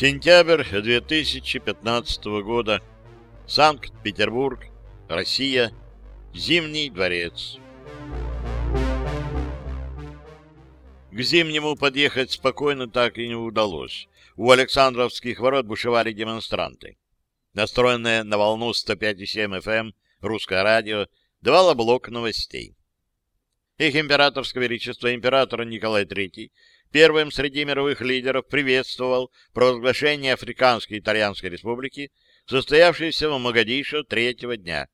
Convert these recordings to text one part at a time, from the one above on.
Сентябрь 2015 года. Санкт-Петербург, Россия. Зимний дворец. К Зимнему подъехать спокойно так и не удалось. У Александровских ворот бушевали демонстранты. Настроенное на волну 105,7 FM эм русское радио давало блок новостей. Их императорское величество император Николай III первым среди мировых лидеров приветствовал провозглашение Африканской Итальянской Республики, состоявшейся в Магадишо третьего дня.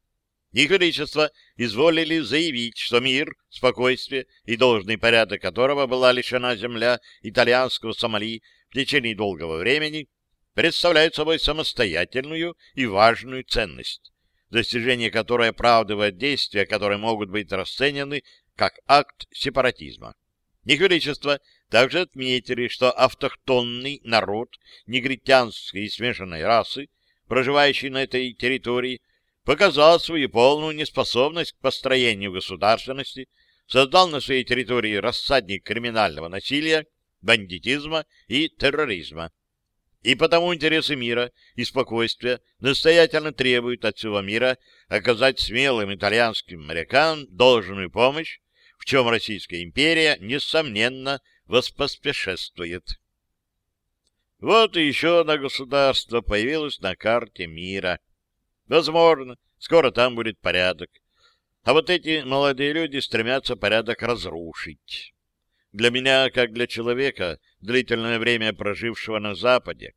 Их Величество изволили заявить, что мир, спокойствие и должный порядок которого была лишена земля итальянского Сомали в течение долгого времени, представляют собой самостоятельную и важную ценность, достижение которой оправдывает действия, которые могут быть расценены как акт сепаратизма. Их Величество также отметили, что автохтонный народ негритянской и смешанной расы, проживающий на этой территории, показал свою полную неспособность к построению государственности, создал на своей территории рассадник криминального насилия, бандитизма и терроризма. И потому интересы мира и спокойствия настоятельно требуют от всего мира оказать смелым итальянским морякам должную помощь в чем Российская империя, несомненно, воспоспешествует. Вот и еще одно государство появилось на карте мира. Возможно, скоро там будет порядок. А вот эти молодые люди стремятся порядок разрушить. Для меня, как для человека, длительное время прожившего на Западе,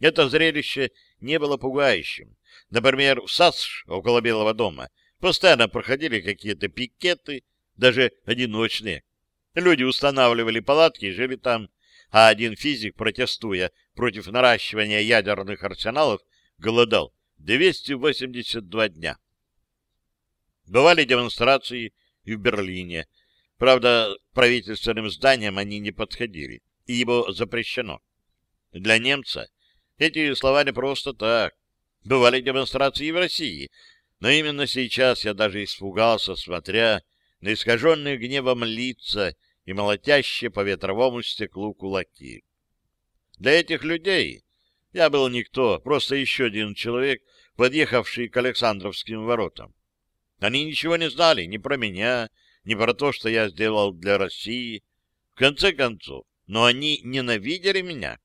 это зрелище не было пугающим. Например, в САСШ, около Белого дома, постоянно проходили какие-то пикеты, даже одиночные. Люди устанавливали палатки и жили там, а один физик, протестуя против наращивания ядерных арсеналов, голодал 282 дня. Бывали демонстрации и в Берлине. Правда, правительственным зданиям они не подходили, и его запрещено. Для немца эти слова не просто так. Бывали демонстрации и в России, но именно сейчас я даже испугался, смотря на искаженные гневом лица и молотящие по ветровому стеклу кулаки. Для этих людей я был никто, просто еще один человек, подъехавший к Александровским воротам. Они ничего не знали ни про меня, ни про то, что я сделал для России. В конце концов, но они ненавидели меня.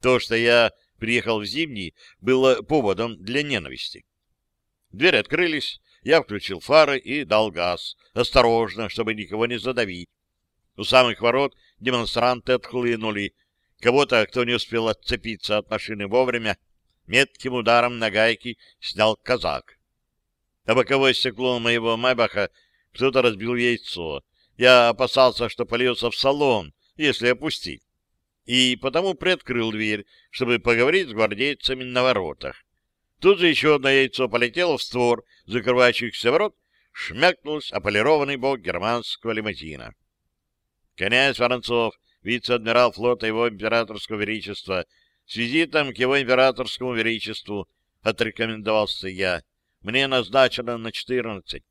То, что я приехал в Зимний, было поводом для ненависти. Двери открылись, я включил фары и дал газ, осторожно, чтобы никого не задавить. У самых ворот демонстранты отхлынули. Кого-то, кто не успел отцепиться от машины вовремя, метким ударом на гайки снял казак. А боковое стекло моего Майбаха кто-то разбил яйцо. Я опасался, что польется в салон, если опустить. И потому приоткрыл дверь, чтобы поговорить с гвардейцами на воротах. Тут же еще одно яйцо полетело в створ закрывающихся ворот, шмякнулся ополированный бок германского лимузина. Князь Воронцов, вице-адмирал флота его императорского величества, с визитом к его императорскому величеству отрекомендовался я. Мне назначено на четырнадцать.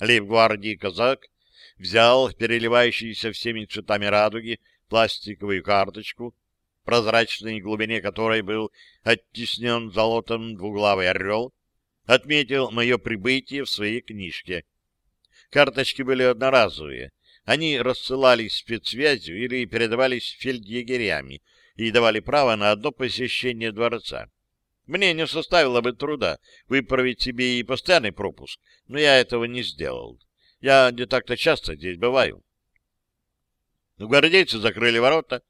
Лейб-гвардии казак взял переливающийся всеми цветами радуги пластиковую карточку, прозрачной глубине которой был оттеснен золотом двуглавый орел, отметил мое прибытие в своей книжке. Карточки были одноразовые. Они рассылались спецсвязью или передавались фельдъегерями и давали право на одно посещение дворца. Мне не составило бы труда выправить себе и постоянный пропуск, но я этого не сделал. Я не так-то часто здесь бываю. Гвардейцы закрыли ворота,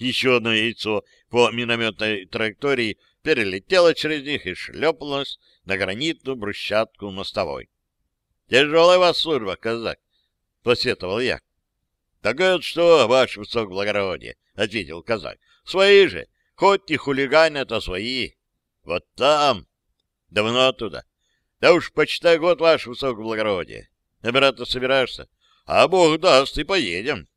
еще одно яйцо по минометной траектории перелетело через них и шлепнулось на гранитную брусчатку мостовой. — Тяжелая вас служба, казак, — посетовал я. — Так это что, ваше высокоблагородие, — ответил казак. — Свои же, хоть и хулиганы, а свои. Вот там. Давно оттуда. Да уж почти год, ваше высокоблагородие. Обратно собираешься? А бог даст, и поедем.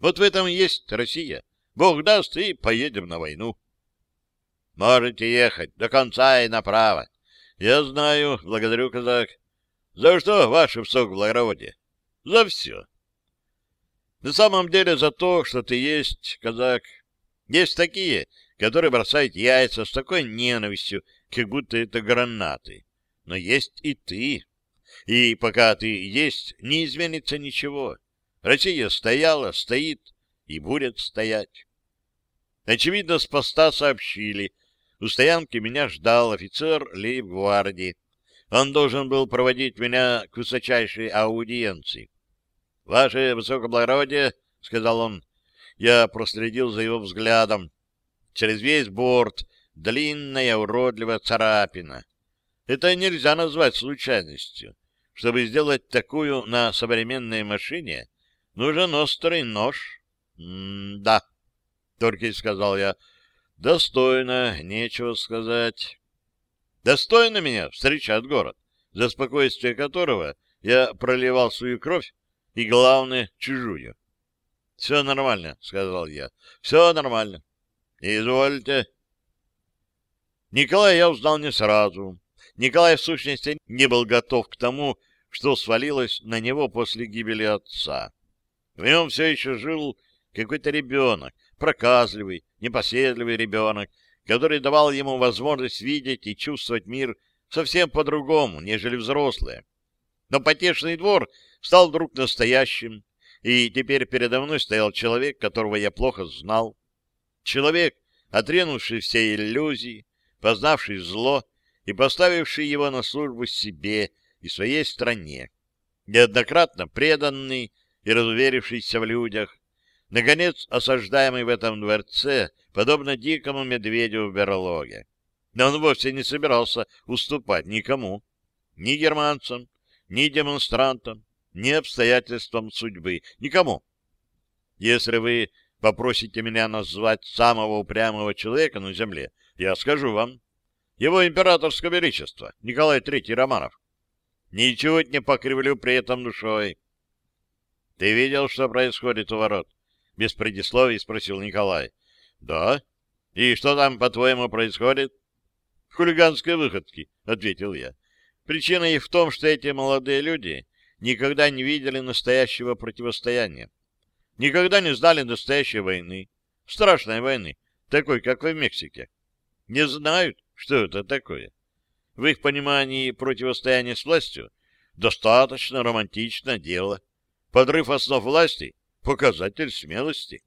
Вот в этом есть Россия. Бог даст, и поедем на войну. Можете ехать до конца и направо. Я знаю, благодарю, казак. За что, ваше высокоблагородие? За все. На самом деле за то, что ты есть, казак. Есть такие, который бросает яйца с такой ненавистью, как будто это гранаты. Но есть и ты. И пока ты есть, не изменится ничего. Россия стояла, стоит и будет стоять. Очевидно, с поста сообщили. У стоянки меня ждал офицер лейб-гвардии. Он должен был проводить меня к высочайшей аудиенции. — Ваше высокоблагородие, — сказал он, — я проследил за его взглядом. Через весь борт длинная уродливая царапина. Это нельзя назвать случайностью. Чтобы сделать такую на современной машине, нужен острый нож. М-да, только и сказал я. Достойно, нечего сказать. Достойно меня встречает город, за спокойствие которого я проливал свою кровь и, главное, чужую. — Все нормально, — сказал я. — Все нормально. — Извольте. Николая я узнал не сразу. Николай, в сущности, не был готов к тому, что свалилось на него после гибели отца. В нем все еще жил какой-то ребенок, проказливый, непоседливый ребенок, который давал ему возможность видеть и чувствовать мир совсем по-другому, нежели взрослые. Но потешный двор стал вдруг настоящим, и теперь передо мной стоял человек, которого я плохо знал. Человек, отринувший все иллюзии, познавший зло и поставивший его на службу себе и своей стране, неоднократно преданный и разуверившийся в людях, наконец осаждаемый в этом дворце, подобно дикому медведю в берлоге. Но он вовсе не собирался уступать никому, ни германцам, ни демонстрантам, ни обстоятельствам судьбы, никому. Если вы попросите меня назвать самого упрямого человека на земле, я скажу вам. Его императорское величество, Николай III Романов. Ничего не покривлю при этом душой. Ты видел, что происходит у ворот? Без предисловий спросил Николай. Да. И что там, по-твоему, происходит? Хулиганские выходки, ответил я. Причина их в том, что эти молодые люди никогда не видели настоящего противостояния. Никогда не знали настоящей войны, страшной войны, такой, как в Мексике. Не знают, что это такое. В их понимании противостояние с властью достаточно романтичное дело. Подрыв основ власти — показатель смелости.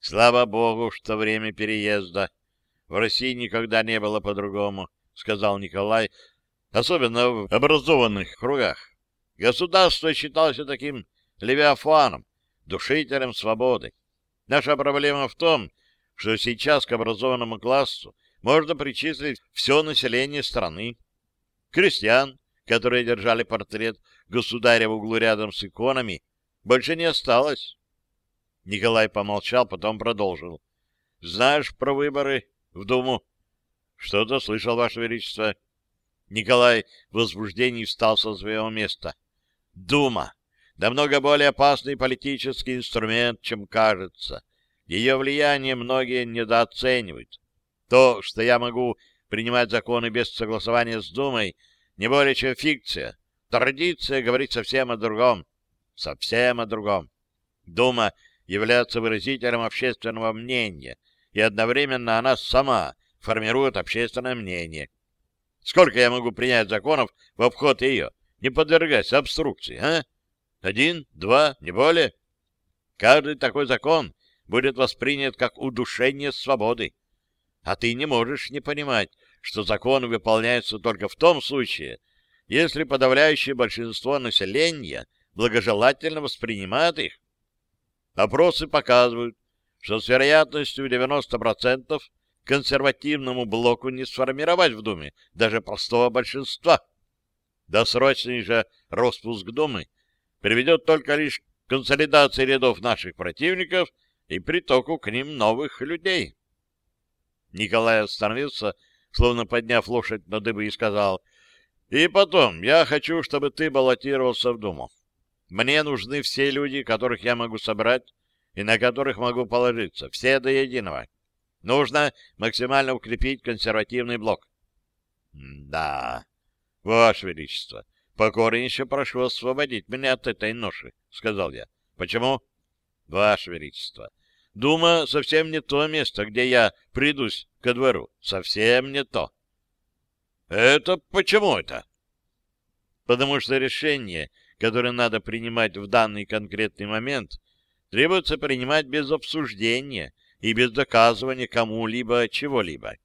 Слава богу, что время переезда. В России никогда не было по-другому, — сказал Николай, особенно в образованных кругах. Государство считалось таким левиафаном, душителем свободы. Наша проблема в том, что сейчас к образованному классу можно причислить все население страны. Крестьян, которые держали портрет государя в углу рядом с иконами, больше не осталось. Николай помолчал, потом продолжил. — Знаешь про выборы в Думу? — Что-то слышал, Ваше Величество. Николай в возбуждении встал со своего места. — Дума! Намного более опасный политический инструмент, чем кажется. Ее влияние многие недооценивают. То, что я могу принимать законы без согласования с Думой, не более чем фикция. Традиция говорит совсем о другом. Совсем о другом. Дума является выразителем общественного мнения, и одновременно она сама формирует общественное мнение. Сколько я могу принять законов в обход ее, не подвергаясь обструкции, а? Один, два, не более? Каждый такой закон будет воспринят как удушение свободы. А ты не можешь не понимать, что законы выполняются только в том случае, если подавляющее большинство населения благожелательно воспринимает их. Опросы показывают, что с вероятностью 90% консервативному блоку не сформировать в Думе даже простого большинства. Досрочный же распуск Думы приведет только лишь к консолидации рядов наших противников и притоку к ним новых людей. Николай остановился, словно подняв лошадь на дыбы, и сказал, «И потом, я хочу, чтобы ты баллотировался в Думу. Мне нужны все люди, которых я могу собрать и на которых могу положиться, все до единого. Нужно максимально укрепить консервативный блок». «Да, Ваше Величество, покорнейше прошу освободить меня от этой ноши», — сказал я. «Почему?» «Ваше Величество, Дума совсем не то место, где я придусь ко двору. Совсем не то. Это почему это? Потому что решение, которое надо принимать в данный конкретный момент, требуется принимать без обсуждения и без доказывания кому-либо чего-либо.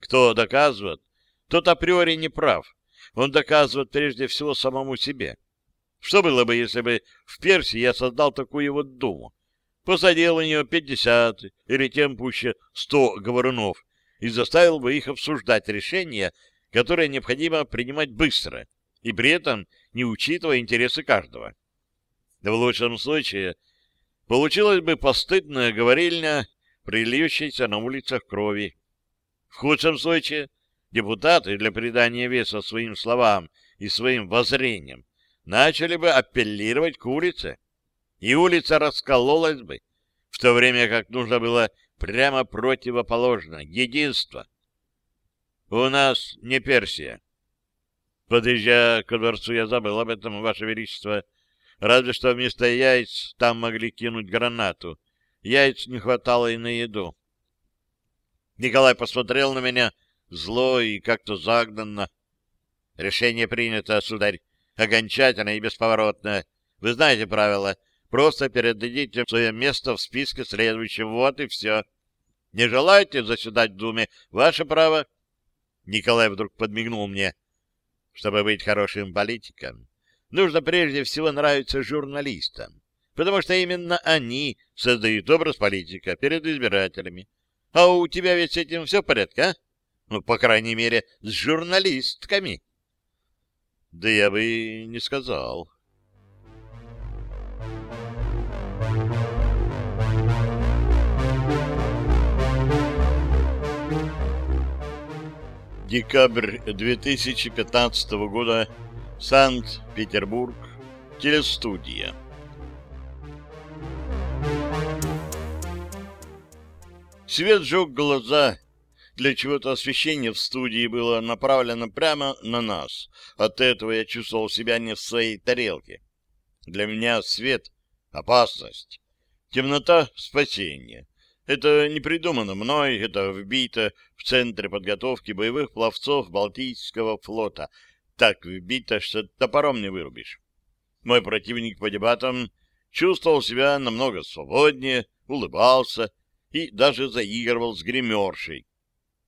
Кто доказывает, тот априори не прав. Он доказывает прежде всего самому себе. Что было бы, если бы в Персии я создал такую вот думу? Посадил у нее пятьдесят или тем пуще сто говорунов и заставил бы их обсуждать решения, которые необходимо принимать быстро и при этом не учитывая интересы каждого. В лучшем случае получилась бы постыдная говорильня, прильющаяся на улицах крови. В худшем случае депутаты для придания веса своим словам и своим воззрениям начали бы апеллировать к улице, и улица раскололась бы, в то время как нужно было прямо противоположно — единство. У нас не Персия. Подъезжая ко дворцу, я забыл об этом, Ваше Величество. Разве что вместо яиц там могли кинуть гранату. Яиц не хватало и на еду. Николай посмотрел на меня зло и как-то загнанно. Решение принято, сударь окончательно и бесповоротно. Вы знаете правила. Просто передадите свое место в списке следующего. Вот и все. Не желаете заседать в Думе? Ваше право. Николай вдруг подмигнул мне. Чтобы быть хорошим политиком, нужно прежде всего нравиться журналистам, потому что именно они создают образ политика перед избирателями. А у тебя ведь с этим все в порядке, а? Ну, по крайней мере, с журналистками. Да я бы не сказал. Декабрь 2015 года. Санкт-Петербург. Телестудия. Свет жег глаза, для чего-то освещение в студии было направлено прямо на нас. От этого я чувствовал себя не в своей тарелке. Для меня свет — опасность, темнота — спасение. Это не придумано мной, это вбито в центре подготовки боевых пловцов Балтийского флота. Так вбито, что топором не вырубишь. Мой противник по дебатам чувствовал себя намного свободнее, улыбался и даже заигрывал с гримершей,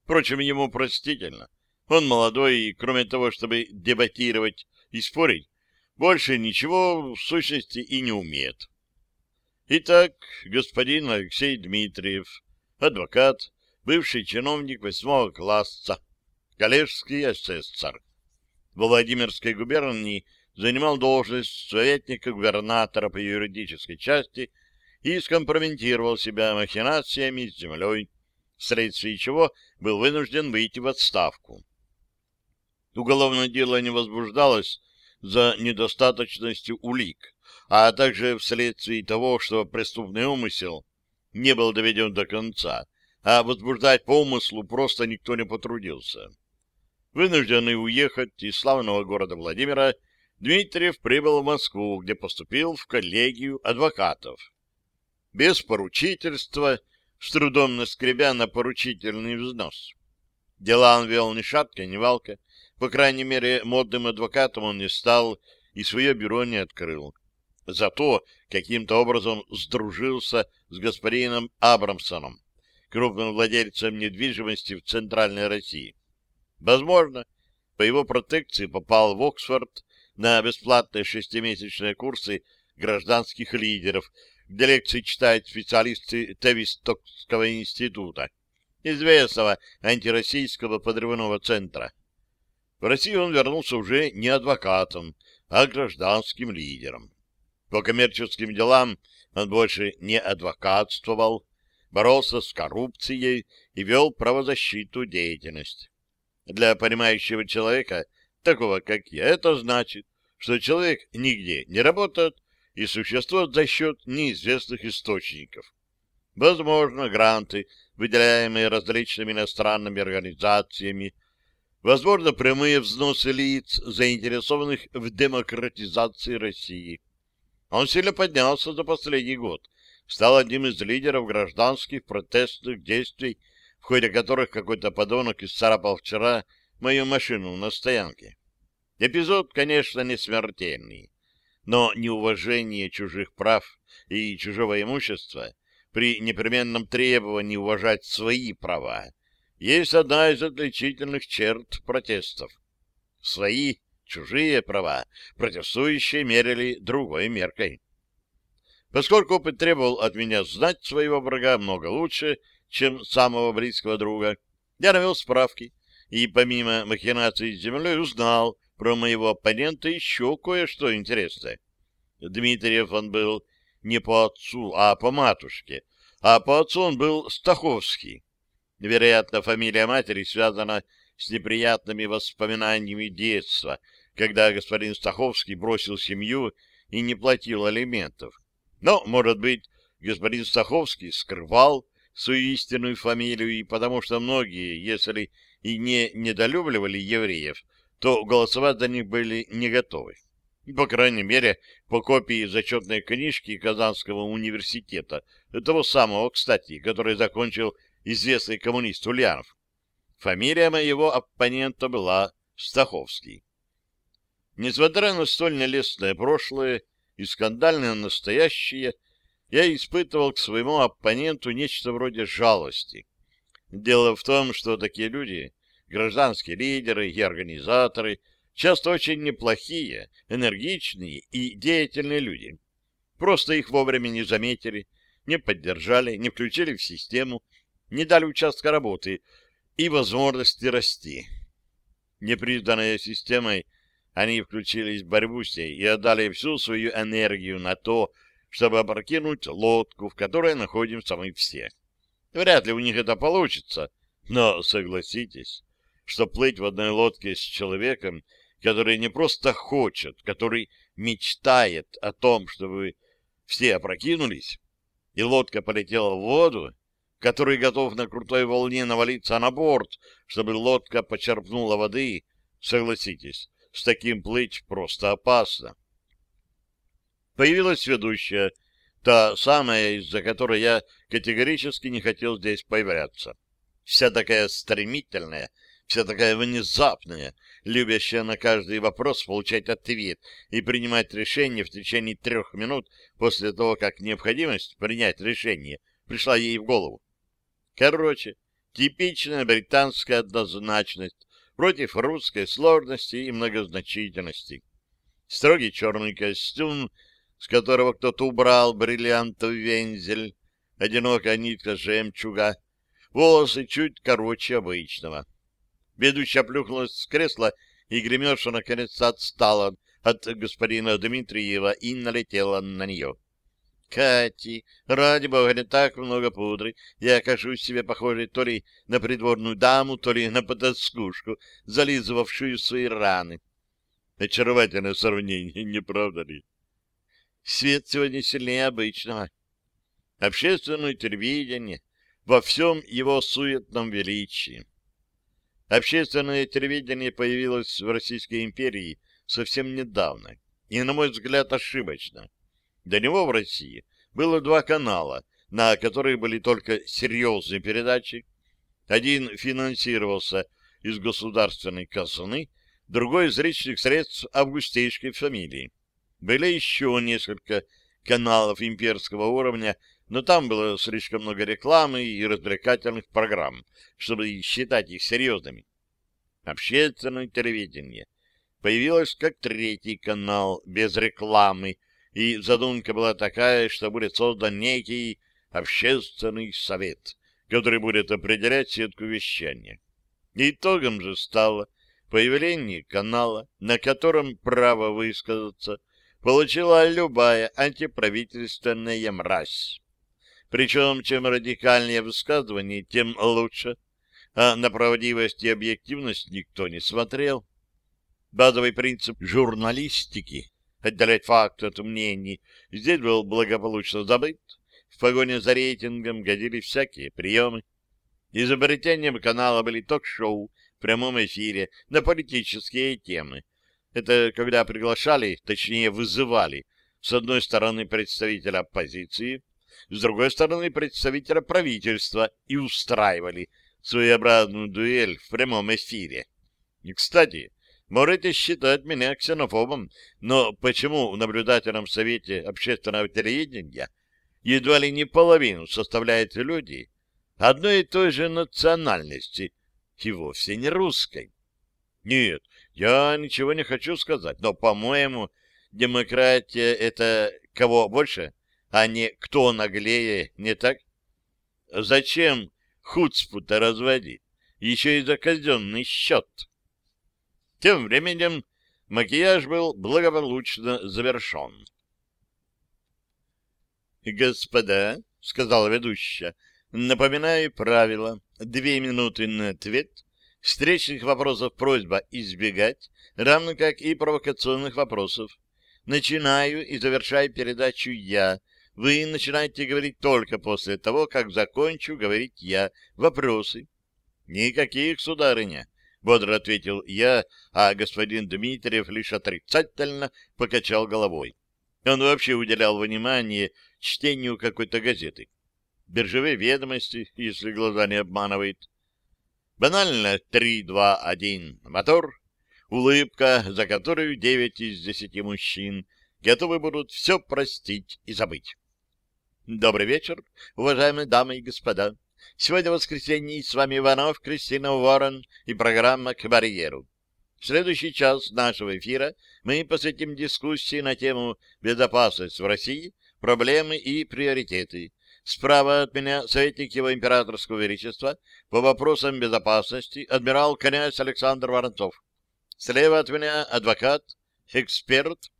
Впрочем, ему простительно. Он молодой, и кроме того, чтобы дебатировать и спорить, больше ничего в сущности и не умеет. Итак, господин Алексей Дмитриев, адвокат, бывший чиновник восьмого класса, коллежский асессор. В Владимирской губернии занимал должность советника губернатора по юридической части и скомпрометировал себя махинациями с землей, вследствие чего был вынужден выйти в отставку. Уголовное дело не возбуждалось за недостаточностью улик, а также вследствие того, что преступный умысел не был доведен до конца, а возбуждать по умыслу просто никто не потрудился. Вынужденный уехать из славного города Владимира, Дмитриев прибыл в Москву, где поступил в коллегию адвокатов. Без поручительства с трудом наскребя на поручительный взнос. Дела он вел ни шатка, ни валка. По крайней мере, модным адвокатом он не стал и свое бюро не открыл. Зато каким-то образом сдружился с господином Абрамсоном, крупным владельцем недвижимости в Центральной России. Возможно, по его протекции попал в Оксфорд на бесплатные шестимесячные курсы гражданских лидеров, где лекции читают специалисты Тевистокского института, известного антироссийского подрывного центра. В Россию он вернулся уже не адвокатом, а гражданским лидером. По коммерческим делам он больше не адвокатствовал, боролся с коррупцией и вел правозащиту деятельность. Для понимающего человека, такого как я, это значит, что человек нигде не работает, и существует за счет неизвестных источников. Возможно, гранты, выделяемые различными иностранными организациями, возможно, прямые взносы лиц, заинтересованных в демократизации России. Он сильно поднялся за последний год, стал одним из лидеров гражданских протестных действий, в ходе которых какой-то подонок исцарапал вчера мою машину на стоянке. Эпизод, конечно, не смертельный, но неуважение чужих прав и чужого имущества при непременном требовании уважать свои права есть одна из отличительных черт протестов. Свои, чужие права протестующие мерили другой меркой. Поскольку опыт требовал от меня знать своего врага много лучше, чем самого близкого друга, я навел справки и, помимо махинаций с землей, узнал про моего оппонента еще кое-что интересное. Дмитриев он был не по отцу, а по матушке, а по отцу он был Стаховский. Вероятно, фамилия матери связана с неприятными воспоминаниями детства, когда господин Стаховский бросил семью и не платил алиментов. Но, может быть, господин Стаховский скрывал свою истинную фамилию, и потому что многие, если и не недолюбливали евреев, то голосовать за них были не готовы. По крайней мере, по копии зачетной книжки Казанского университета, того самого, кстати, который закончил известный коммунист Ульянов. Фамилия моего оппонента была Стаховский. Несмотря на столь нелестное прошлое, и скандальное настоящее, я испытывал к своему оппоненту нечто вроде жалости. Дело в том, что такие люди, гражданские лидеры и организаторы, часто очень неплохие, энергичные и деятельные люди. Просто их вовремя не заметили, не поддержали, не включили в систему, не дали участка работы и возможности расти. Непризнанная системой они включились в борьбу с ней и отдали всю свою энергию на то, чтобы опрокинуть лодку, в которой находимся мы все. Вряд ли у них это получится, но согласитесь, что плыть в одной лодке с человеком, который не просто хочет, который мечтает о том, чтобы все опрокинулись, и лодка полетела в воду, который готов на крутой волне навалиться на борт, чтобы лодка почерпнула воды, согласитесь, с таким плыть просто опасно. Появилась ведущая, та самая, из-за которой я категорически не хотел здесь появляться. Вся такая стремительная, вся такая внезапная, любящая на каждый вопрос получать ответ и принимать решение в течение трех минут после того, как необходимость принять решение пришла ей в голову. Короче, типичная британская однозначность, против русской сложности и многозначительности. Строгий черный костюм, с которого кто-то убрал бриллиантовый вензель, одинокая нитка жемчуга, волосы чуть короче обычного. Ведущая плюхнулась с кресла, и гремеша наконец отстала от господина Дмитриева и налетела на нее. Кати, ради бога, не так много пудры. Я окажусь себе похожей то ли на придворную даму, то ли на потаскушку, зализывавшую свои раны. Очаровательное сравнение, не правда ли? Свет сегодня сильнее обычного. Общественное телевидение во всем его суетном величии. Общественное телевидение появилось в Российской империи совсем недавно, и, на мой взгляд, ошибочно. До него в России было два канала, на которых были только серьезные передачи. Один финансировался из государственной казны, другой из личных средств августейской фамилии. Были еще несколько каналов имперского уровня, но там было слишком много рекламы и развлекательных программ, чтобы считать их серьезными. Общественное телевидение появилось как третий канал без рекламы, и задумка была такая, что будет создан некий общественный совет, который будет определять сетку вещания. Итогом же стало появление канала, на котором право высказаться получила любая антиправительственная мразь. Причем, чем радикальнее высказывание, тем лучше, а на правдивость и объективность никто не смотрел. Базовый принцип журналистики отделять факты от мнений, здесь был благополучно забыт. В погоне за рейтингом годились всякие приемы. Изобретением канала были ток-шоу в прямом эфире на политические темы. Это когда приглашали, точнее вызывали, с одной стороны представителя оппозиции, с другой стороны представителя правительства и устраивали своеобразную дуэль в прямом эфире. И, кстати, можете считать меня ксенофобом, но почему в наблюдательном совете общественного телевидения едва ли не половину составляют люди одной и той же национальности и вовсе не русской? Нет, я ничего не хочу сказать, но, по-моему, демократия — это кого больше, а не кто наглее, не так? Зачем хуцпу-то разводить? Еще и за казенный счет. Тем временем макияж был благополучно завершен. «Господа», — сказала ведущая, — «напоминаю правила. Две минуты на ответ. Встречных вопросов просьба избегать, равно как и провокационных вопросов. Начинаю и завершаю передачу я. Вы начинаете говорить только после того, как закончу говорить я. Вопросы? Никаких, сударыня. — бодро ответил я, а господин Дмитриев лишь отрицательно покачал головой. Он вообще уделял внимание чтению какой-то газеты. Биржевые ведомости, если глаза не обманывает. Банально три, два, один, мотор, улыбка, за которую девять из десяти мужчин готовы будут все простить и забыть. Добрый вечер, уважаемые дамы и господа. Сегодня воскресенье, и с вами Иванов, Кристина Уоррен и программа «К барьеру». В следующий час нашего эфира мы посвятим дискуссии на тему «Безопасность в России. Проблемы и приоритеты». Справа от меня советник его императорского величества по вопросам безопасности адмирал князь Александр Воронцов. Слева от меня адвокат, эксперт.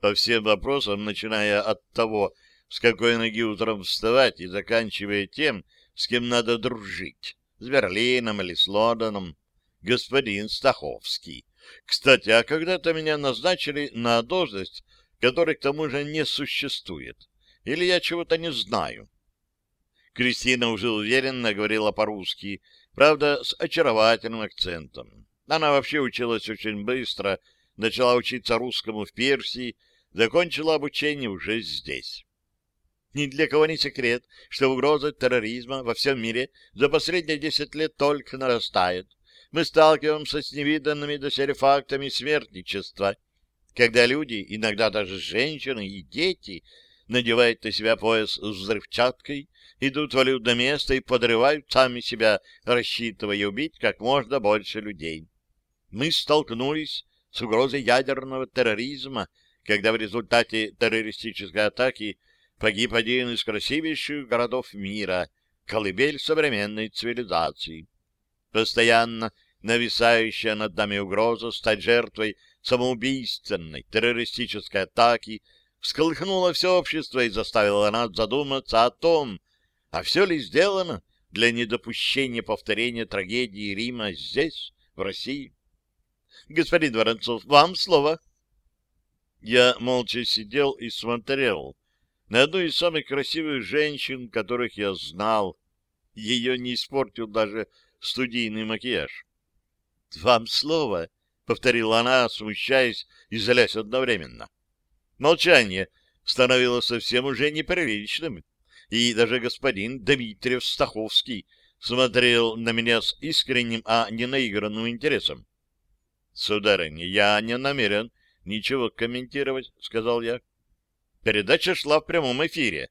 По всем вопросам, начиная от того, с какой ноги утром вставать и заканчивая тем, с кем надо дружить, с Берлином или с Лондоном, господин Стаховский. Кстати, а когда-то меня назначили на должность, которой к тому же не существует. Или я чего-то не знаю. Кристина уже уверенно говорила по-русски, правда, с очаровательным акцентом. Она вообще училась очень быстро, начала учиться русскому в Персии, закончила обучение уже здесь. Ни для кого не секрет, что угроза терроризма во всем мире за последние десять лет только нарастает. Мы сталкиваемся с невиданными доселе фактами смертничества, когда люди, иногда даже женщины и дети, надевают на себя пояс с взрывчаткой, идут в людное место и подрывают сами себя, рассчитывая убить как можно больше людей. Мы столкнулись с угрозой ядерного терроризма, когда в результате террористической атаки погиб один из красивейших городов мира, колыбель современной цивилизации. Постоянно нависающая над нами угроза стать жертвой самоубийственной террористической атаки всколыхнула все общество и заставила нас задуматься о том, а все ли сделано для недопущения повторения трагедии Рима здесь, в России. Господин Воронцов, вам слово. Я молча сидел и смотрел на одну из самых красивых женщин, которых я знал. Ее не испортил даже студийный макияж. — Вам слово, — повторила она, смущаясь и залясь одновременно. Молчание становилось совсем уже неприличным, и даже господин Дмитриев Стаховский смотрел на меня с искренним, а не наигранным интересом. — Сударыня, я не намерен ничего комментировать, — сказал я. Передача шла в прямом эфире.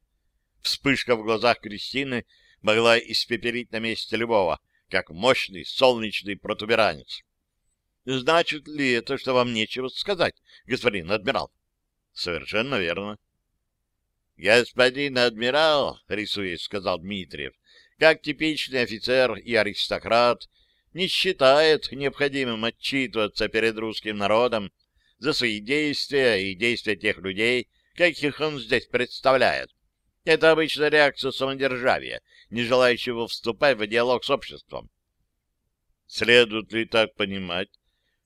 Вспышка в глазах Кристины могла испепелить на месте любого, как мощный солнечный протуберанец. Значит ли это, что вам нечего сказать, господин адмирал? Совершенно верно. Господин адмирал, рисуясь, сказал Дмитриев, как типичный офицер и аристократ, не считает необходимым отчитываться перед русским народом за свои действия и действия тех людей, каких он здесь представляет. Это обычная реакция самодержавия, не желающего вступать в диалог с обществом. Следует ли так понимать,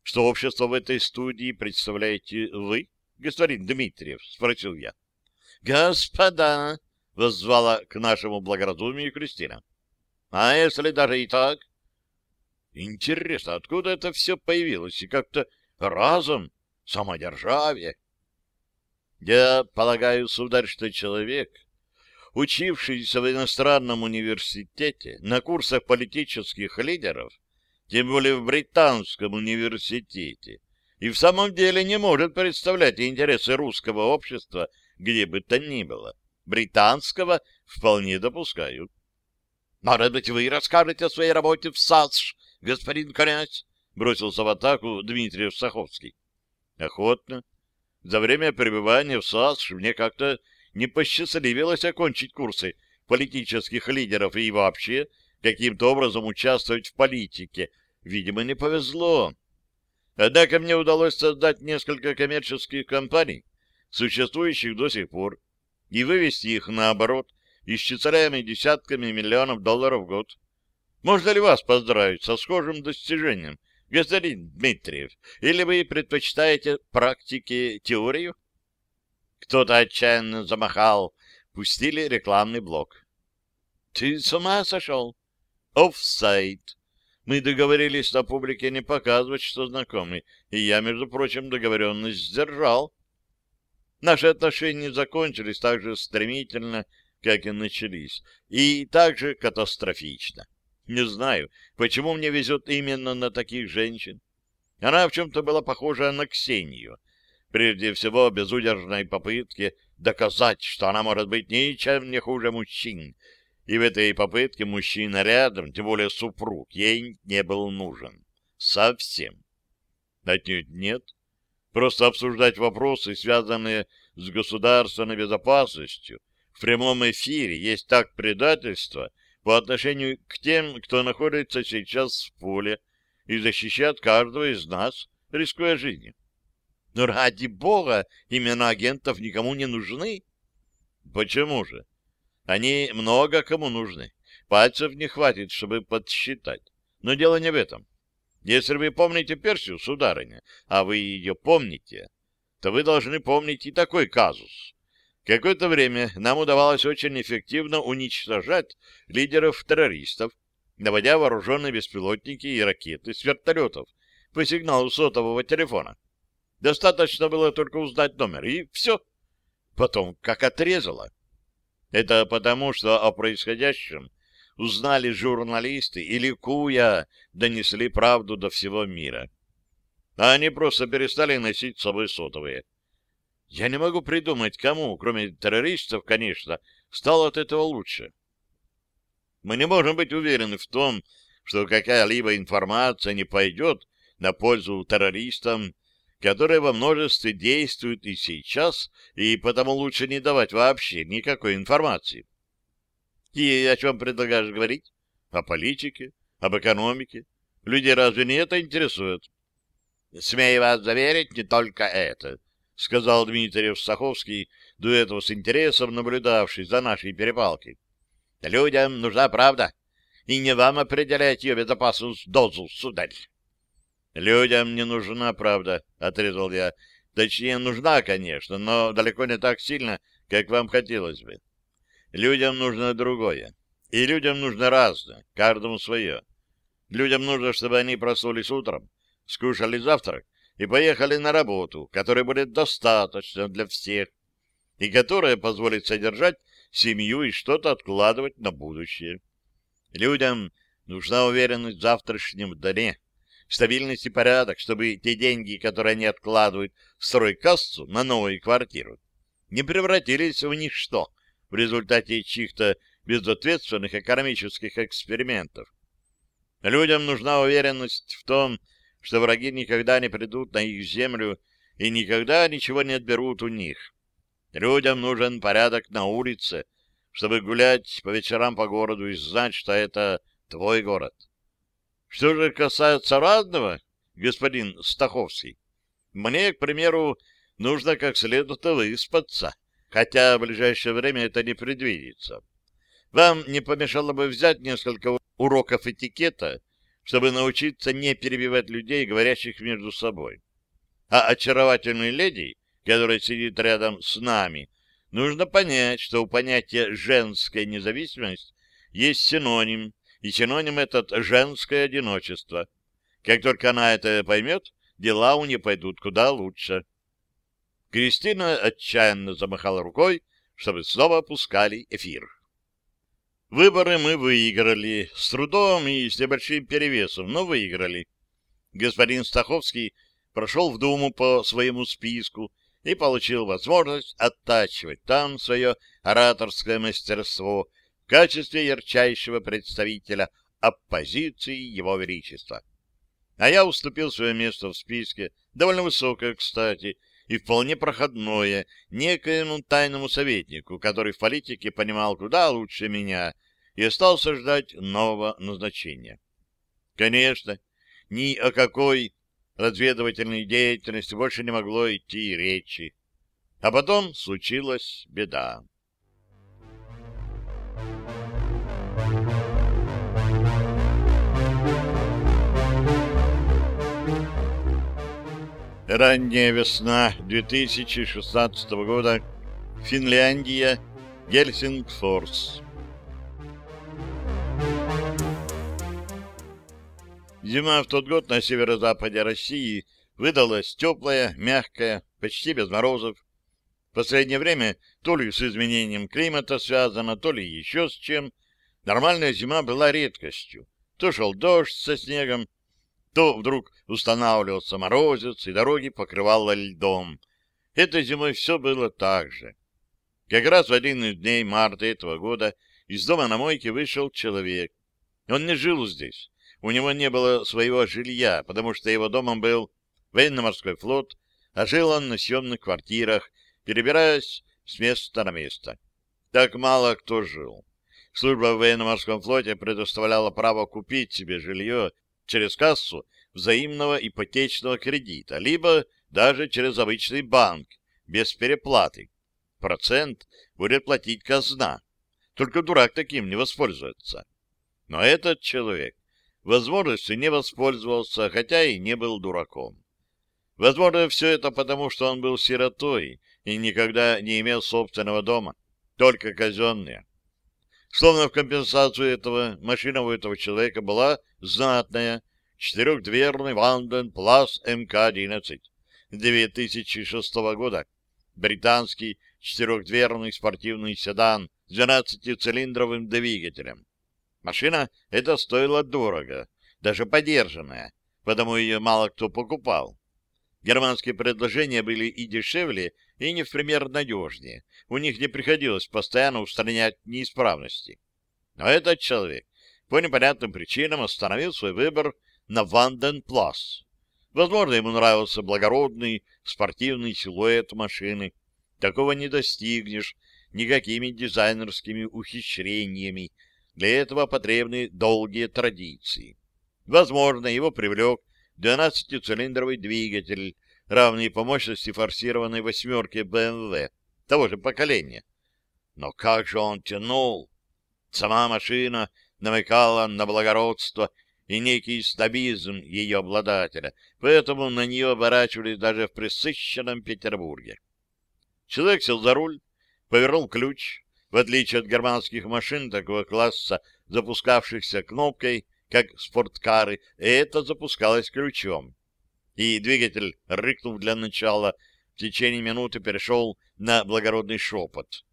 что общество в этой студии представляете вы, господин Дмитриев? — спросил я. — Господа! — воззвала к нашему благоразумию Кристина. — А если даже и так? Интересно, откуда это все появилось? И как-то разом самодержавие, я полагаю, сударь, что человек, учившийся в иностранном университете на курсах политических лидеров, тем более в британском университете, и в самом деле не может представлять интересы русского общества где бы то ни было. Британского вполне допускают. — Может быть, вы расскажете о своей работе в САСШ, господин князь? — бросился в атаку Дмитриев Саховский. — Охотно. За время пребывания в САСШ мне как-то не посчастливилось окончить курсы политических лидеров и вообще каким-то образом участвовать в политике. Видимо, не повезло. Однако мне удалось создать несколько коммерческих компаний, существующих до сих пор, и вывести их наоборот, исчисляемые десятками миллионов долларов в год. Можно ли вас поздравить со схожим достижением, господин Дмитриев? Или вы предпочитаете практике теорию? Кто-то отчаянно замахал, пустили рекламный блок. Ты с ума сошел? Офсайд. Мы договорились на публике не показывать, что знакомы, и я, между прочим, договоренность сдержал. Наши отношения закончились так же стремительно, как и начались, и так же катастрофично. Не знаю, почему мне везет именно на таких женщин. Она в чем-то была похожа на Ксению. Прежде всего, безудержной попытке доказать, что она может быть ничем не хуже мужчин. И в этой попытке мужчина рядом, тем более супруг, ей не был нужен. Совсем. Отнюдь нет. Просто обсуждать вопросы, связанные с государственной безопасностью, в прямом эфире есть так предательство по отношению к тем, кто находится сейчас в поле и защищает каждого из нас, рискуя жизнью. Но ради бога имена агентов никому не нужны. Почему же? Они много кому нужны. Пальцев не хватит, чтобы подсчитать. Но дело не в этом. Если вы помните Персию, сударыня, а вы ее помните, то вы должны помнить и такой казус. Какое-то время нам удавалось очень эффективно уничтожать лидеров-террористов, наводя вооруженные беспилотники и ракеты с вертолетов по сигналу сотового телефона. Достаточно было только узнать номер, и все. Потом как отрезало. Это потому, что о происходящем узнали журналисты и, ликуя, донесли правду до всего мира. А они просто перестали носить с собой сотовые. Я не могу придумать, кому, кроме террористов, конечно, стало от этого лучше. Мы не можем быть уверены в том, что какая-либо информация не пойдет на пользу террористам, которые во множестве действуют и сейчас, и потому лучше не давать вообще никакой информации. И о чем предлагаешь говорить? О политике? Об экономике? Людей разве не это интересует? Смею вас заверить, не только это, сказал Дмитриев-Саховский, до этого с интересом наблюдавший за нашей перепалкой. Людям нужна правда, и не вам определять ее безопасную дозу, сударь. Людям не нужна правда, отрезал я. Точнее, нужна, конечно, но далеко не так сильно, как вам хотелось бы. Людям нужно другое. И людям нужно разное, каждому свое. Людям нужно, чтобы они проснулись утром, скушали завтрак и поехали на работу, которая будет достаточно для всех, и которая позволит содержать семью и что-то откладывать на будущее. Людям нужна уверенность в завтрашнем дне, стабильность и порядок, чтобы те деньги, которые они откладывают в стройкассу на новую квартиру, не превратились в ничто, в результате чьих-то безответственных экономических экспериментов. Людям нужна уверенность в том, что враги никогда не придут на их землю и никогда ничего не отберут у них. Людям нужен порядок на улице, чтобы гулять по вечерам по городу и знать, что это твой город. Что же касается разного, господин Стаховский, мне, к примеру, нужно как следует выспаться хотя в ближайшее время это не предвидится. Вам не помешало бы взять несколько уроков этикета, чтобы научиться не перебивать людей, говорящих между собой. А очаровательной леди, которая сидит рядом с нами, нужно понять, что у понятия «женская независимость» есть синоним, и синоним этот «женское одиночество». Как только она это поймет, дела у нее пойдут куда лучше. Кристина отчаянно замахала рукой, чтобы снова пускали эфир. Выборы мы выиграли, с трудом и с небольшим перевесом, но выиграли. Господин Стаховский прошел в Думу по своему списку и получил возможность оттачивать там свое ораторское мастерство в качестве ярчайшего представителя оппозиции Его Величества. А я уступил свое место в списке, довольно высокое, кстати, и вполне проходное, некоему тайному советнику, который в политике понимал куда лучше меня и остался ждать нового назначения. Конечно, ни о какой разведывательной деятельности больше не могло идти речи. А потом случилась беда. Ранняя весна 2016 года. Финляндия. Гельсингфорс. Зима в тот год на северо-западе России выдалась теплая, мягкая, почти без морозов. В последнее время то ли с изменением климата связано, то ли еще с чем. Нормальная зима была редкостью. То шел дождь со снегом, то вдруг устанавливался морозец, и дороги покрывало льдом. Этой зимой все было так же. Как раз в один из дней марта этого года из дома на мойке вышел человек. Он не жил здесь. У него не было своего жилья, потому что его домом был военно-морской флот, а жил он на съемных квартирах, перебираясь с места на место. Так мало кто жил. Служба в военно-морском флоте предоставляла право купить себе жилье через кассу взаимного ипотечного кредита, либо даже через обычный банк, без переплаты. Процент будет платить казна. Только дурак таким не воспользуется. Но этот человек возможностью не воспользовался, хотя и не был дураком. Возможно, все это потому, что он был сиротой и никогда не имел собственного дома, только казенные. Словно в компенсацию этого, машина у этого человека была знатная, четырехдверный Ванден Плас МК-11 2006 года, британский четырехдверный спортивный седан с 12-цилиндровым двигателем. Машина эта стоила дорого, даже подержанная, потому ее мало кто покупал. Германские предложения были и дешевле, и не в пример надежнее. У них не приходилось постоянно устранять неисправности. Но этот человек по непонятным причинам остановил свой выбор на Ванденплас. Возможно, ему нравился благородный спортивный силуэт машины. Такого не достигнешь никакими дизайнерскими ухищрениями, для этого потребны долгие традиции. Возможно, его привлек 12-цилиндровый двигатель, равный по мощности форсированной восьмерки BMW того же поколения. Но как же он тянул! Сама машина намекала на благородство и некий стабизм ее обладателя, поэтому на нее оборачивались даже в пресыщенном Петербурге. Человек сел за руль, повернул ключ, в отличие от германских машин такого класса, запускавшихся кнопкой, как спорткары, это запускалось ключом. И двигатель, рыкнув для начала, в течение минуты перешел на благородный шепот.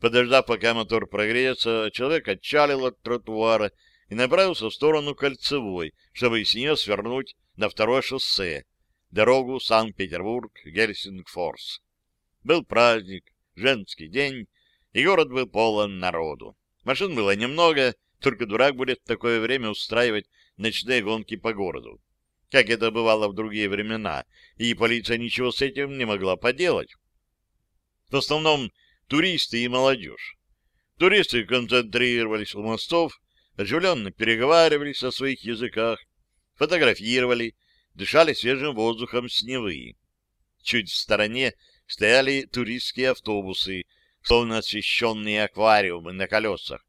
Подождав, пока мотор прогреется, человек отчалил от тротуара и направился в сторону Кольцевой, чтобы с нее свернуть на второе шоссе, дорогу Санкт-Петербург-Гельсингфорс. Был праздник, женский день, и город был полон народу. Машин было немного, только дурак будет в такое время устраивать ночные гонки по городу, как это бывало в другие времена, и полиция ничего с этим не могла поделать. В основном туристы и молодежь. Туристы концентрировались у мостов, оживленно переговаривались о своих языках, фотографировали, дышали свежим воздухом с Невы. Чуть в стороне стояли туристские автобусы, словно освещенные аквариумы на колесах.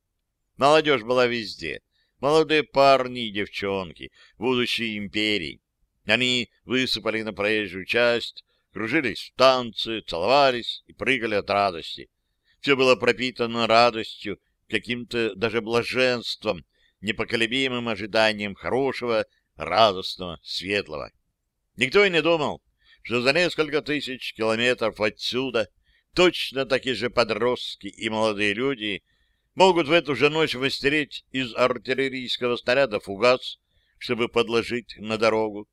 Молодежь была везде. Молодые парни и девчонки, будущие империи. Они высыпали на проезжую часть, кружились в танцы, целовались и прыгали от радости. Все было пропитано радостью, каким-то даже блаженством, непоколебимым ожиданием хорошего, радостного, светлого. Никто и не думал, что за несколько тысяч километров отсюда точно такие же подростки и молодые люди могут в эту же ночь мастерить из артиллерийского снаряда фугас, чтобы подложить на дорогу.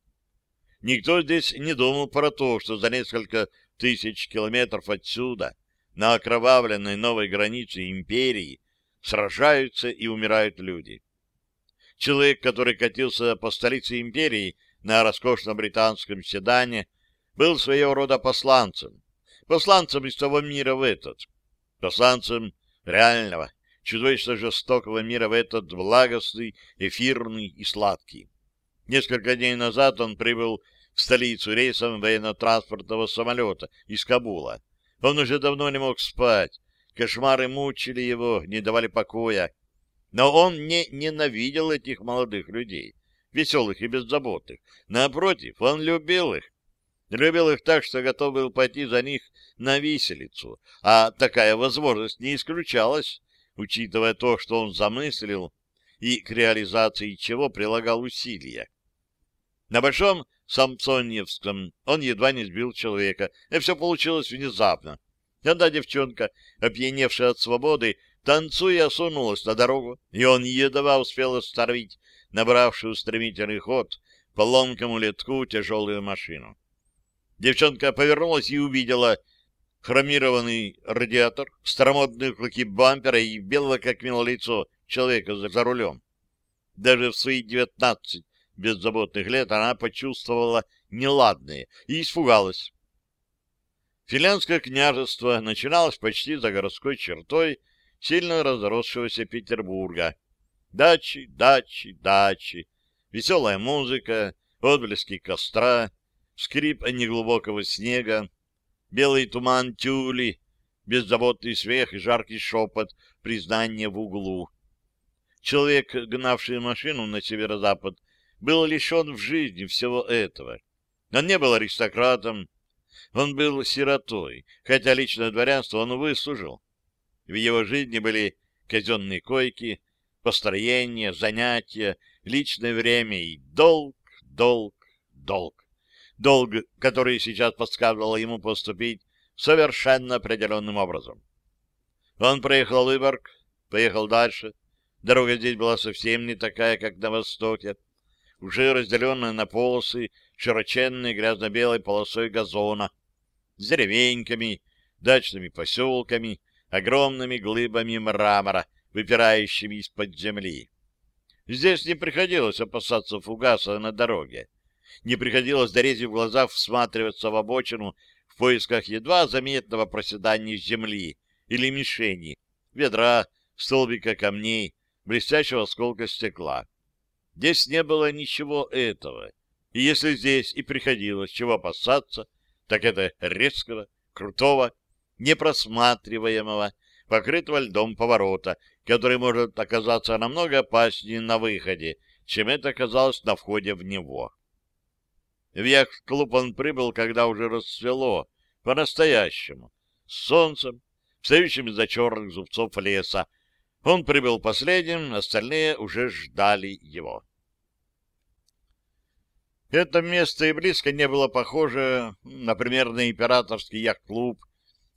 Никто здесь не думал про то, что за несколько тысяч километров отсюда, на окровавленной новой границе империи, сражаются и умирают люди. Человек, который катился по столице империи на роскошном британском седане, был своего рода посланцем. Посланцем из того мира в этот. Посланцем реального, чудовищно жестокого мира в этот благостный, эфирный и сладкий. Несколько дней назад он прибыл в столицу рейсом военно-транспортного самолета из Кабула. Он уже давно не мог спать. Кошмары мучили его, не давали покоя. Но он не ненавидел этих молодых людей, веселых и беззаботных. Напротив, он любил их. Любил их так, что готов был пойти за них на виселицу. А такая возможность не исключалась, учитывая то, что он замыслил и к реализации чего прилагал усилия. На Большом Самсоньевском он едва не сбил человека, и все получилось внезапно. Одна девчонка, опьяневшая от свободы, танцуя, сунулась на дорогу, и он едва успел остановить набравшую стремительный ход по ломкому летку тяжелую машину. Девчонка повернулась и увидела хромированный радиатор, старомодные клыки бампера и белого как мило лицо человека за, за рулем. Даже в свои девятнадцать беззаботных лет она почувствовала неладное и испугалась. Финляндское княжество начиналось почти за городской чертой сильно разросшегося Петербурга. Дачи, дачи, дачи, веселая музыка, отблески костра, скрип неглубокого снега, белый туман тюли, беззаботный смех и жаркий шепот признания в углу. Человек, гнавший машину на северо-запад, был лишен в жизни всего этого. Он не был аристократом, он был сиротой, хотя личное дворянство он выслужил. В его жизни были казенные койки, построения, занятия, личное время и долг, долг, долг. Долг, который сейчас подсказывал ему поступить совершенно определенным образом. Он проехал Выборг, поехал дальше. Дорога здесь была совсем не такая, как на востоке, уже разделенная на полосы широченной грязно-белой полосой газона, с деревеньками, дачными поселками, огромными глыбами мрамора, выпирающими из-под земли. Здесь не приходилось опасаться фугаса на дороге. Не приходилось, дорезив глаза, всматриваться в обочину в поисках едва заметного проседания земли или мишени, ведра, столбика камней, блестящего осколка стекла. Здесь не было ничего этого. И если здесь и приходилось чего опасаться, так это резкого, крутого, непросматриваемого, покрытого льдом поворота, который может оказаться намного опаснее на выходе, чем это оказалось на входе в него. В яхт-клуб он прибыл, когда уже расцвело, по-настоящему, с солнцем, встающим из-за черных зубцов леса. Он прибыл последним, остальные уже ждали его. Это место и близко не было похоже, например, на императорский яхт-клуб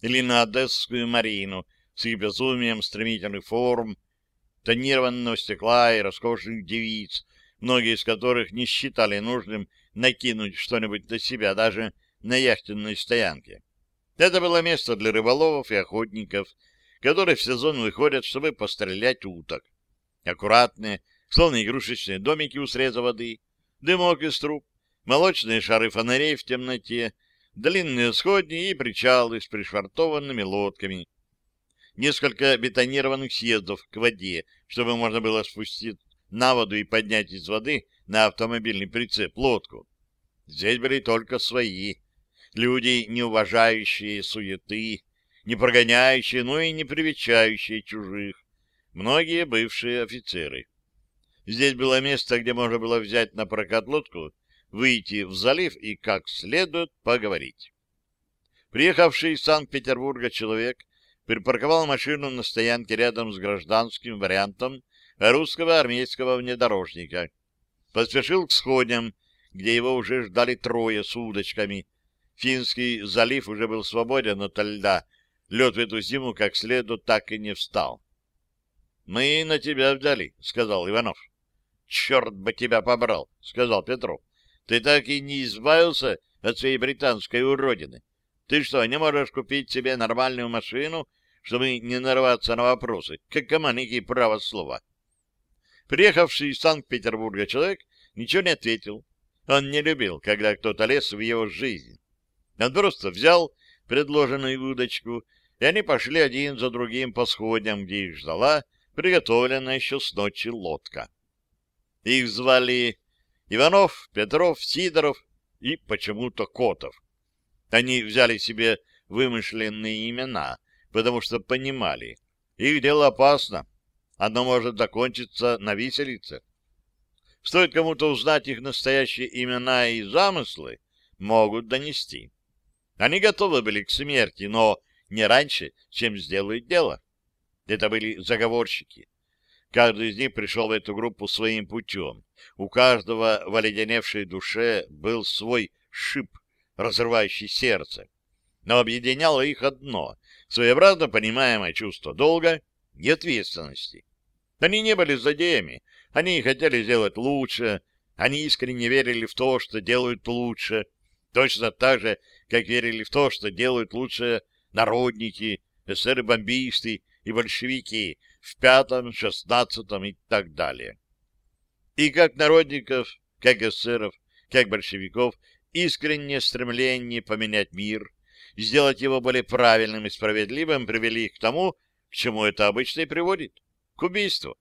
или на Одесскую марину с их безумием стремительных форм, тонированного стекла и роскошных девиц, многие из которых не считали нужным накинуть что-нибудь на себя даже на яхтенной стоянке. Это было место для рыболовов и охотников, которые в сезон выходят, чтобы пострелять уток. Аккуратные, словно игрушечные домики у среза воды — дымок из труб, молочные шары фонарей в темноте, длинные сходни и причалы с пришвартованными лодками. Несколько бетонированных съездов к воде, чтобы можно было спустить на воду и поднять из воды на автомобильный прицеп лодку. Здесь были только свои. Люди, не уважающие суеты, не прогоняющие, но и не привечающие чужих. Многие бывшие офицеры. Здесь было место, где можно было взять на прокат лодку, выйти в залив и как следует поговорить. Приехавший из Санкт-Петербурга человек припарковал машину на стоянке рядом с гражданским вариантом русского армейского внедорожника. Поспешил к сходням, где его уже ждали трое с удочками. Финский залив уже был свободен от льда, Лед в эту зиму как следует так и не встал. — Мы на тебя взяли, — сказал Иванов. — Черт бы тебя побрал, — сказал Петров. — Ты так и не избавился от своей британской уродины. Ты что, не можешь купить себе нормальную машину, чтобы не нарваться на вопросы? Как маленький право слова. Приехавший из Санкт-Петербурга человек ничего не ответил. Он не любил, когда кто-то лез в его жизнь. Он просто взял предложенную удочку, и они пошли один за другим по сходням, где их ждала приготовленная еще с ночи лодка. Их звали Иванов, Петров, Сидоров и почему-то Котов. Они взяли себе вымышленные имена, потому что понимали, их дело опасно, оно может закончиться на виселице. Стоит кому-то узнать их настоящие имена и замыслы, могут донести. Они готовы были к смерти, но не раньше, чем сделают дело. Это были заговорщики. Каждый из них пришел в эту группу своим путем. У каждого в оледеневшей душе был свой шип, разрывающий сердце. Но объединяло их одно — своеобразно понимаемое чувство долга и ответственности. Они не были злодеями, они хотели сделать лучше, они искренне верили в то, что делают лучше, точно так же, как верили в то, что делают лучше народники, эсеры-бомбисты и большевики в пятом, шестнадцатом и так далее. И как народников, как эсеров, как большевиков, искреннее стремление поменять мир, сделать его более правильным и справедливым привели к тому, к чему это обычно и приводит к убийству.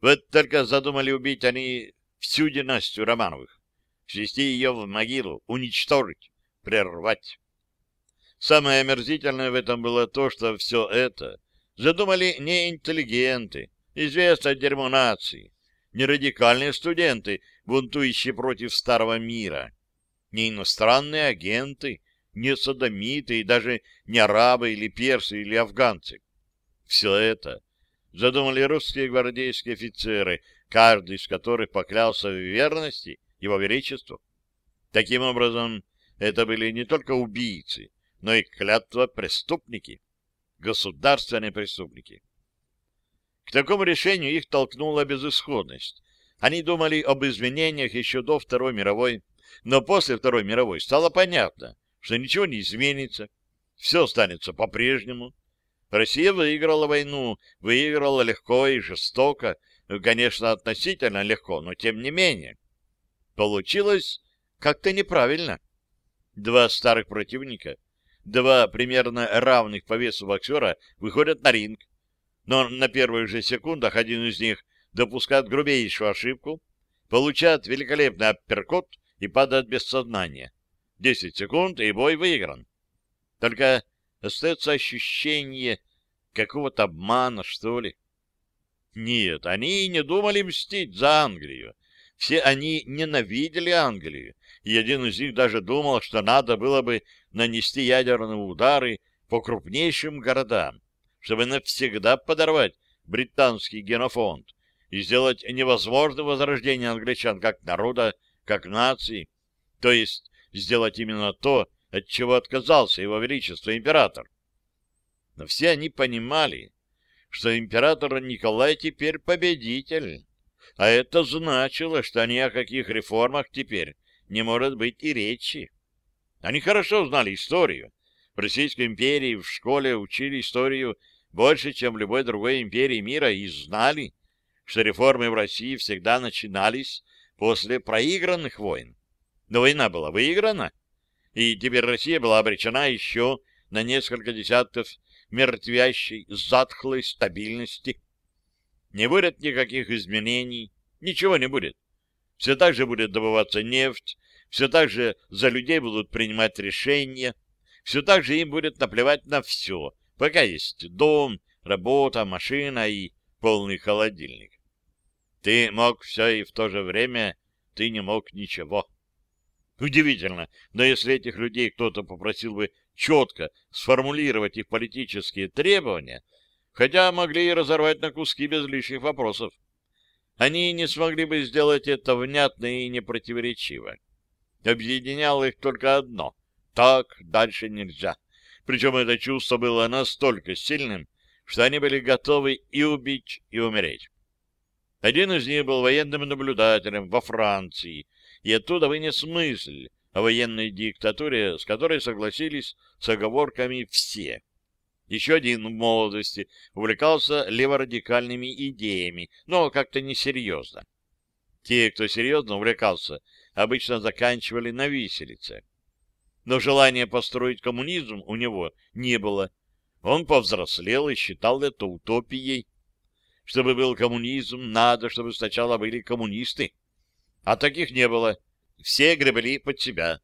Вот только задумали убить они всю династию Романовых, свести ее в могилу, уничтожить, прервать. Самое омерзительное в этом было то, что все это задумали не интеллигенты, известные дерьмо нации, не радикальные студенты, бунтующие против старого мира, не иностранные агенты, не садомиты и даже не арабы или персы или афганцы. Все это задумали русские гвардейские офицеры, каждый из которых поклялся в верности его величеству. Таким образом, это были не только убийцы, но и клятва преступники, государственные преступники. К такому решению их толкнула безысходность. Они думали об изменениях еще до Второй мировой, но после Второй мировой стало понятно, что ничего не изменится, все останется по-прежнему, Россия выиграла войну, выиграла легко и жестоко, конечно, относительно легко, но тем не менее. Получилось как-то неправильно. Два старых противника, два примерно равных по весу боксера выходят на ринг, но на первых же секундах один из них допускает грубейшую ошибку, получает великолепный апперкот и падает без сознания. Десять секунд, и бой выигран. Только остается ощущение какого-то обмана, что ли. Нет, они не думали мстить за Англию. Все они ненавидели Англию, и один из них даже думал, что надо было бы нанести ядерные удары по крупнейшим городам, чтобы навсегда подорвать британский генофонд и сделать невозможным возрождение англичан как народа, как нации, то есть сделать именно то, от чего отказался его величество император. Но все они понимали, что император Николай теперь победитель, а это значило, что ни о каких реформах теперь не может быть и речи. Они хорошо знали историю. В Российской империи в школе учили историю больше, чем в любой другой империи мира, и знали, что реформы в России всегда начинались после проигранных войн. Но война была выиграна, и теперь Россия была обречена еще на несколько десятков мертвящей, затхлой стабильности. Не будет никаких изменений, ничего не будет. Все так же будет добываться нефть, все так же за людей будут принимать решения, все так же им будет наплевать на все, пока есть дом, работа, машина и полный холодильник. Ты мог все, и в то же время ты не мог ничего. Удивительно, но если этих людей кто-то попросил бы четко сформулировать их политические требования, хотя могли и разорвать на куски без лишних вопросов, они не смогли бы сделать это внятно и непротиворечиво. Объединяло их только одно — так дальше нельзя. Причем это чувство было настолько сильным, что они были готовы и убить, и умереть. Один из них был военным наблюдателем во Франции, и оттуда вынес мысль о военной диктатуре, с которой согласились с оговорками все. Еще один в молодости увлекался леворадикальными идеями, но как-то несерьезно. Те, кто серьезно увлекался, обычно заканчивали на виселице. Но желания построить коммунизм у него не было. Он повзрослел и считал это утопией. Чтобы был коммунизм, надо, чтобы сначала были коммунисты. А таких не было. Все гребли под себя.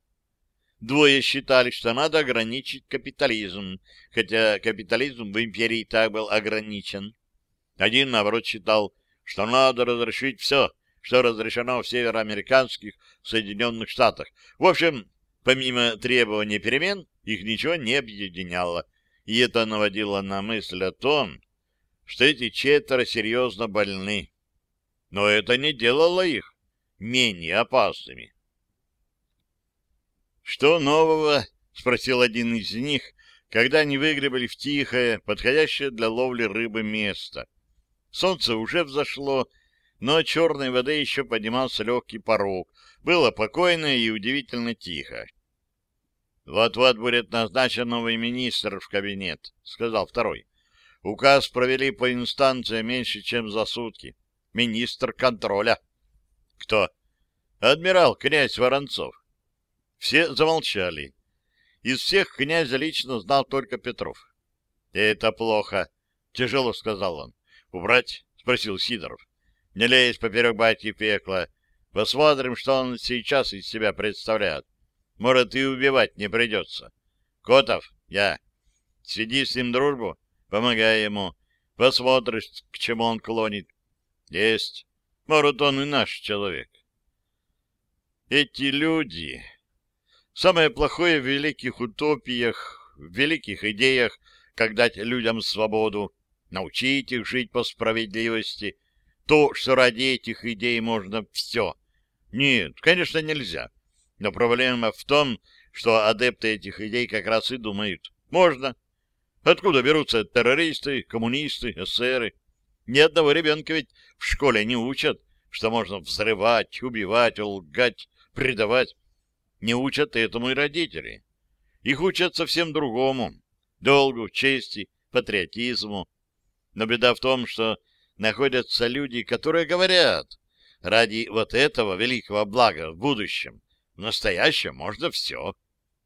Двое считали, что надо ограничить капитализм, хотя капитализм в империи так был ограничен. Один, наоборот, считал, что надо разрешить все, что разрешено в североамериканских Соединенных Штатах. В общем, помимо требования перемен, их ничего не объединяло, и это наводило на мысль о том, что эти четверо серьезно больны. Но это не делало их менее опасными. «Что нового?» — спросил один из них, когда они выгребали в тихое, подходящее для ловли рыбы место. Солнце уже взошло, но от черной воды еще поднимался легкий порог. Было покойно и удивительно тихо. «Вот-вот будет назначен новый министр в кабинет», — сказал второй. «Указ провели по инстанции меньше, чем за сутки. Министр контроля». «Кто?» «Адмирал князь Воронцов». Все замолчали. Из всех князя лично знал только Петров. «Это плохо», — тяжело сказал он. «Убрать?» — спросил Сидоров. «Не лезь поперек батьки пекла. Посмотрим, что он сейчас из себя представляет. Может, и убивать не придется. Котов, я. Сиди с ним дружбу, помогай ему. Посмотришь, к чему он клонит. Есть. Может, он и наш человек. Эти люди... Самое плохое в великих утопиях, в великих идеях, как дать людям свободу, научить их жить по справедливости, то, что ради этих идей можно все. Нет, конечно, нельзя. Но проблема в том, что адепты этих идей как раз и думают. Можно. Откуда берутся террористы, коммунисты, эсеры? Ни одного ребенка ведь в школе не учат, что можно взрывать, убивать, лгать, предавать. Не учат этому и родители. Их учат совсем другому. Долгу, чести, патриотизму. Но беда в том, что находятся люди, которые говорят, ради вот этого великого блага в будущем, в настоящем можно все.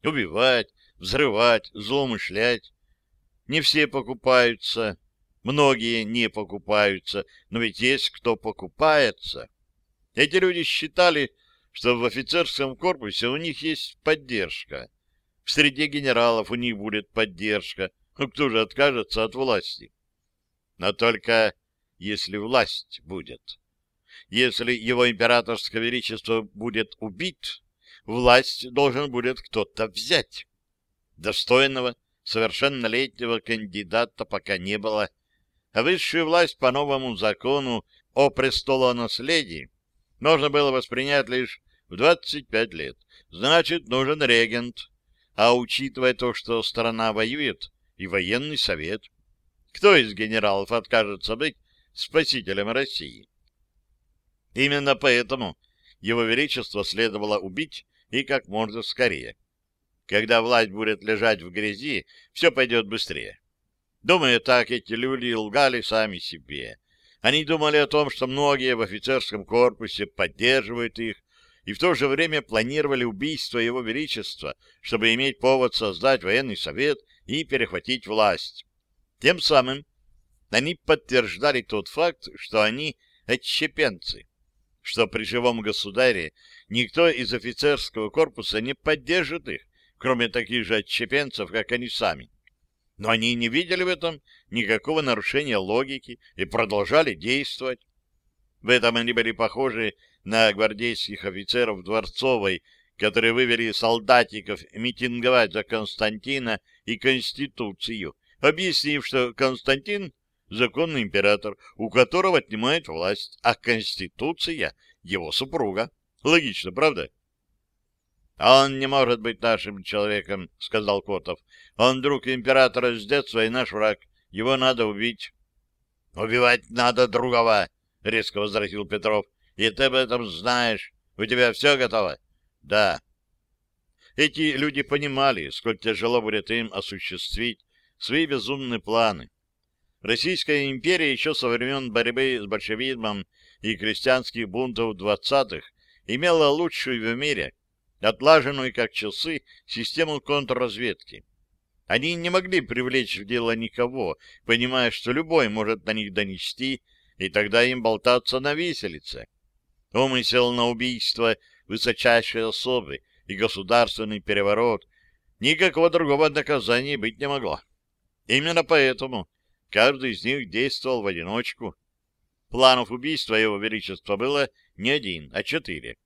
Убивать, взрывать, злоумышлять. Не все покупаются, многие не покупаются, но ведь есть кто покупается. Эти люди считали, что в офицерском корпусе у них есть поддержка. В среде генералов у них будет поддержка. Ну, кто же откажется от власти? Но только если власть будет. Если его императорское величество будет убит, власть должен будет кто-то взять. Достойного, совершеннолетнего кандидата пока не было, а высшую власть по новому закону о престолонаследии можно было воспринять лишь в 25 лет. Значит, нужен регент. А учитывая то, что страна воюет, и военный совет. Кто из генералов откажется быть спасителем России? Именно поэтому его величество следовало убить и как можно скорее. Когда власть будет лежать в грязи, все пойдет быстрее. Думаю, так эти люди лгали сами себе. Они думали о том, что многие в офицерском корпусе поддерживают их, и в то же время планировали убийство Его Величества, чтобы иметь повод создать военный совет и перехватить власть. Тем самым они подтверждали тот факт, что они отщепенцы, что при живом государе никто из офицерского корпуса не поддержит их, кроме таких же отщепенцев, как они сами. Но они не видели в этом никакого нарушения логики и продолжали действовать. В этом они были похожи на гвардейских офицеров Дворцовой, которые вывели солдатиков митинговать за Константина и Конституцию, объяснив, что Константин — законный император, у которого отнимает власть, а Конституция — его супруга. Логично, правда? Он не может быть нашим человеком, — сказал Котов. Он друг императора с детства и наш враг. Его надо убить. — Убивать надо другого, — резко возразил Петров. — И ты об этом знаешь. У тебя все готово? — Да. Эти люди понимали, сколь тяжело будет им осуществить свои безумные планы. Российская империя еще со времен борьбы с большевизмом и крестьянских бунтов двадцатых имела лучшую в мире, отлаженную как часы, систему контрразведки. Они не могли привлечь в дело никого, понимая, что любой может на них донести, и тогда им болтаться на виселице. Умысел на убийство высочайшей особы и государственный переворот, никакого другого наказания быть не могло. Именно поэтому каждый из них действовал в одиночку. Планов убийства его величества было не один, а четыре.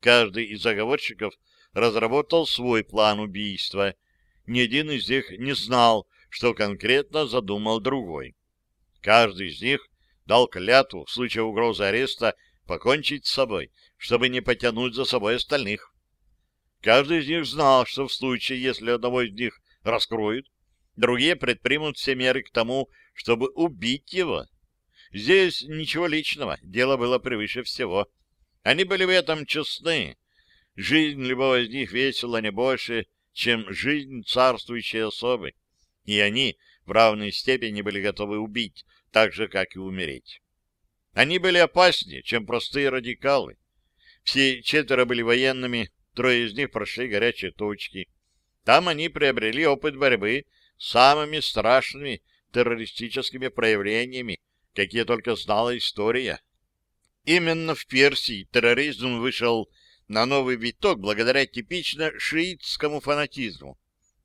Каждый из заговорщиков разработал свой план убийства. Ни один из них не знал, что конкретно задумал другой. Каждый из них дал клятву в случае угрозы ареста покончить с собой, чтобы не потянуть за собой остальных. Каждый из них знал, что в случае, если одного из них раскроют, другие предпримут все меры к тому, чтобы убить его. Здесь ничего личного, дело было превыше всего. Они были в этом честны. Жизнь любого из них весила не больше, чем жизнь царствующей особы. И они в равной степени были готовы убить, так же, как и умереть. Они были опаснее, чем простые радикалы. Все четверо были военными, трое из них прошли горячие точки. Там они приобрели опыт борьбы с самыми страшными террористическими проявлениями, какие только знала история. Именно в Персии терроризм вышел на новый виток благодаря типично шиитскому фанатизму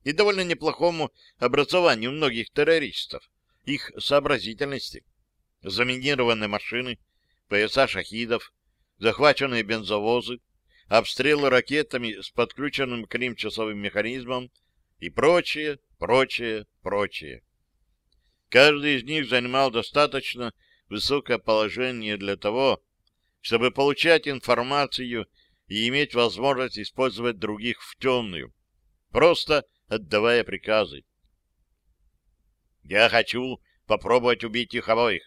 и довольно неплохому образованию многих террористов, их сообразительности заминированные машины, пояса шахидов, захваченные бензовозы, обстрелы ракетами с подключенным к ним часовым механизмом и прочее, прочее, прочее. Каждый из них занимал достаточно высокое положение для того, чтобы получать информацию и иметь возможность использовать других в темную, просто отдавая приказы. «Я хочу попробовать убить их обоих.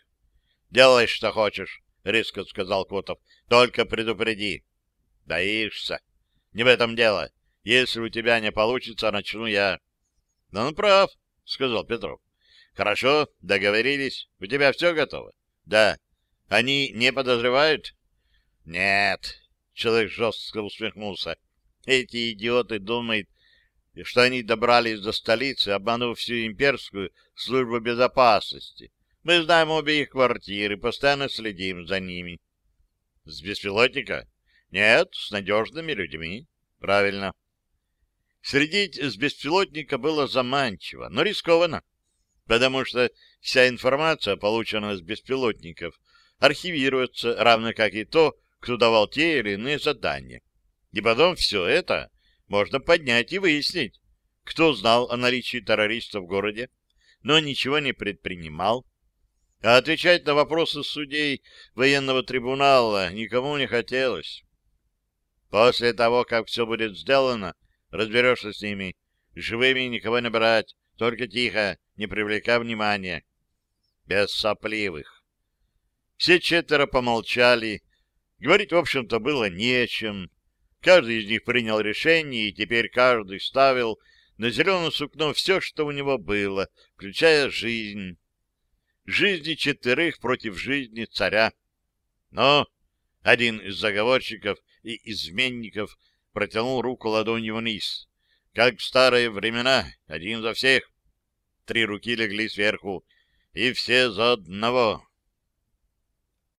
Делай, что хочешь, — резко сказал Котов. — Только предупреди. — Боишься. Не в этом дело. Если у тебя не получится, начну я. — Ну, он прав, — сказал Петров. — Хорошо, договорились. У тебя все готово? — Да. Они не подозревают? — Нет. Человек жестко усмехнулся. Эти идиоты думают, что они добрались до столицы, обманув всю имперскую службу безопасности. Мы знаем обе их квартиры, постоянно следим за ними. С беспилотника? Нет, с надежными людьми. Правильно. Следить с беспилотника было заманчиво, но рискованно, потому что вся информация, полученная с беспилотников, архивируется, равно как и то, кто давал те или иные задания. И потом все это можно поднять и выяснить, кто знал о наличии террористов в городе, но ничего не предпринимал, а отвечать на вопросы судей военного трибунала никому не хотелось. После того, как все будет сделано, разберешься с ними. Живыми никого не брать, только тихо, не привлекая внимания. Без сопливых. Все четверо помолчали. Говорить, в общем-то, было не о чем. Каждый из них принял решение, и теперь каждый ставил на зеленое сукно все, что у него было, включая жизнь жизни четверых против жизни царя. Но один из заговорщиков и изменников протянул руку ладонью вниз. Как в старые времена, один за всех. Три руки легли сверху, и все за одного.